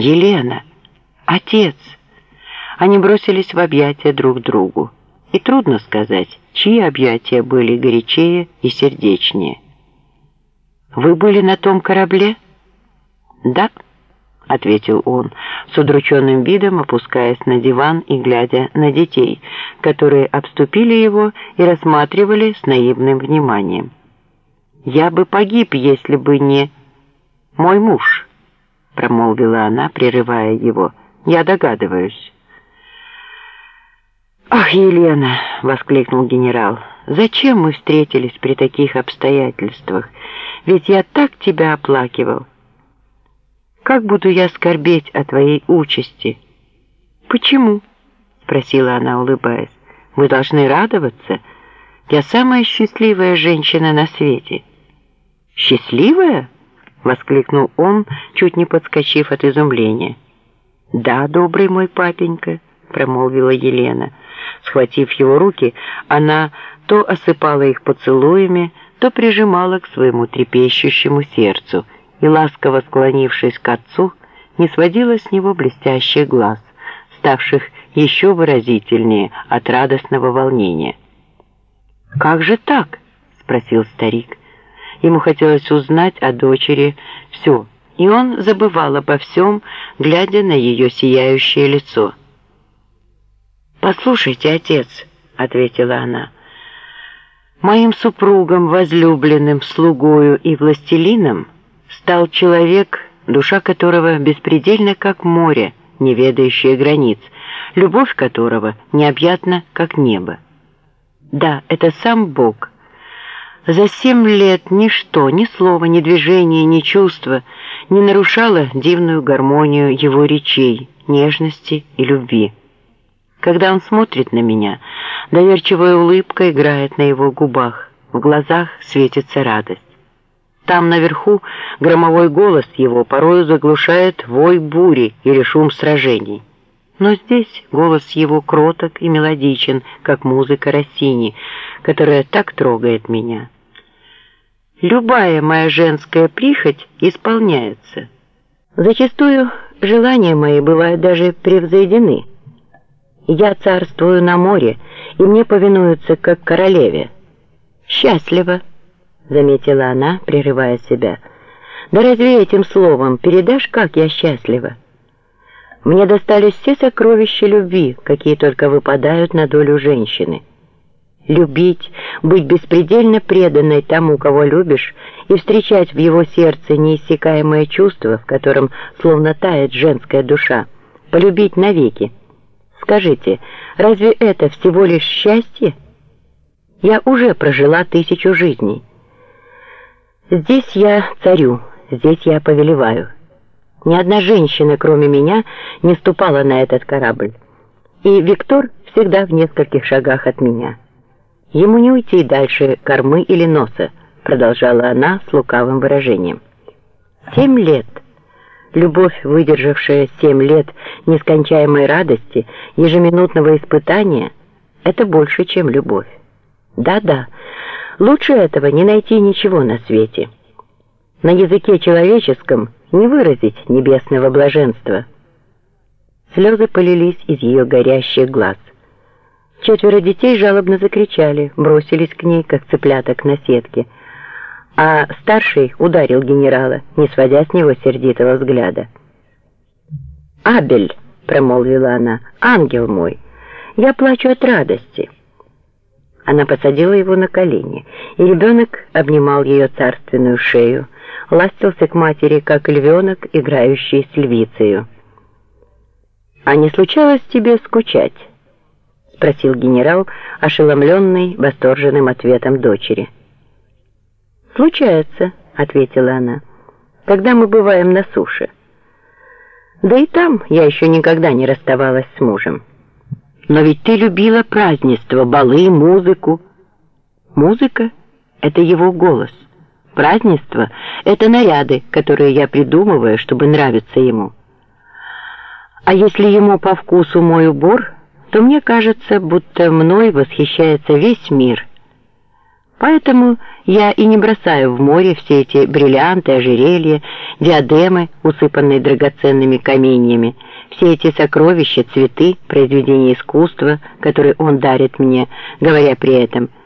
Елена! Отец!» Они бросились в объятия друг другу. И трудно сказать, чьи объятия были горячее и сердечнее. «Вы были на том корабле?» «Да», — ответил он, с удрученным видом опускаясь на диван и глядя на детей, которые обступили его и рассматривали с наивным вниманием. «Я бы погиб, если бы не мой муж», — промолвила она, прерывая его. «Я догадываюсь». «Ах, Елена!» — воскликнул генерал. «Зачем мы встретились при таких обстоятельствах? Ведь я так тебя оплакивал. Как буду я скорбеть о твоей участи?» «Почему?» — спросила она, улыбаясь. «Вы должны радоваться. Я самая счастливая женщина на свете». «Счастливая?» — воскликнул он, чуть не подскочив от изумления. «Да, добрый мой папенька», — промолвила Елена, — Схватив его руки, она то осыпала их поцелуями, то прижимала к своему трепещущему сердцу и, ласково склонившись к отцу, не сводила с него блестящих глаз, ставших еще выразительнее от радостного волнения. «Как же так?» — спросил старик. Ему хотелось узнать о дочери все, и он забывал обо всем, глядя на ее сияющее лицо. «Послушайте, отец», — ответила она, — «моим супругом, возлюбленным, слугою и властелином стал человек, душа которого беспредельна, как море, не ведающее границ, любовь которого необъятна, как небо. Да, это сам Бог. За семь лет ничто, ни слова, ни движения, ни чувства не нарушало дивную гармонию его речей, нежности и любви. Когда он смотрит на меня, доверчивая улыбка играет на его губах, в глазах светится радость. Там наверху громовой голос его порою заглушает вой бури или шум сражений. Но здесь голос его кроток и мелодичен, как музыка Россини, которая так трогает меня. Любая моя женская прихоть исполняется. Зачастую желания мои бывают даже превзойдены. Я царствую на море, и мне повинуются, как королеве. Счастливо, заметила она, прерывая себя. Да разве этим словом передашь, как я счастлива? Мне достались все сокровища любви, какие только выпадают на долю женщины. Любить, быть беспредельно преданной тому, кого любишь, и встречать в его сердце неиссякаемое чувство, в котором словно тает женская душа, полюбить навеки, Скажите, разве это всего лишь счастье? Я уже прожила тысячу жизней. Здесь я царю, здесь я повелеваю. Ни одна женщина, кроме меня, не ступала на этот корабль. И Виктор всегда в нескольких шагах от меня. Ему не уйти дальше кормы или носа, продолжала она с лукавым выражением. Семь лет — Любовь, выдержавшая семь лет нескончаемой радости, ежеминутного испытания, это больше, чем любовь. Да-да, лучше этого не найти ничего на свете. На языке человеческом не выразить небесного блаженства. Слезы полились из ее горящих глаз. Четверо детей жалобно закричали, бросились к ней, как цыпляток на сетке – а старший ударил генерала, не сводя с него сердитого взгляда. «Абель», — промолвила она, — «ангел мой, я плачу от радости». Она посадила его на колени, и ребенок обнимал ее царственную шею, ластился к матери, как львенок, играющий с львицею. «А не случалось тебе скучать?» — спросил генерал, ошеломленный восторженным ответом дочери. «Случается», — ответила она, — «когда мы бываем на суше. Да и там я еще никогда не расставалась с мужем. Но ведь ты любила празднество, балы, музыку. Музыка — это его голос. Празднество — это наряды, которые я придумываю, чтобы нравиться ему. А если ему по вкусу мой убор, то мне кажется, будто мной восхищается весь мир. Поэтому Я и не бросаю в море все эти бриллианты, ожерелья, диадемы, усыпанные драгоценными каменьями, все эти сокровища, цветы, произведения искусства, которые он дарит мне, говоря при этом –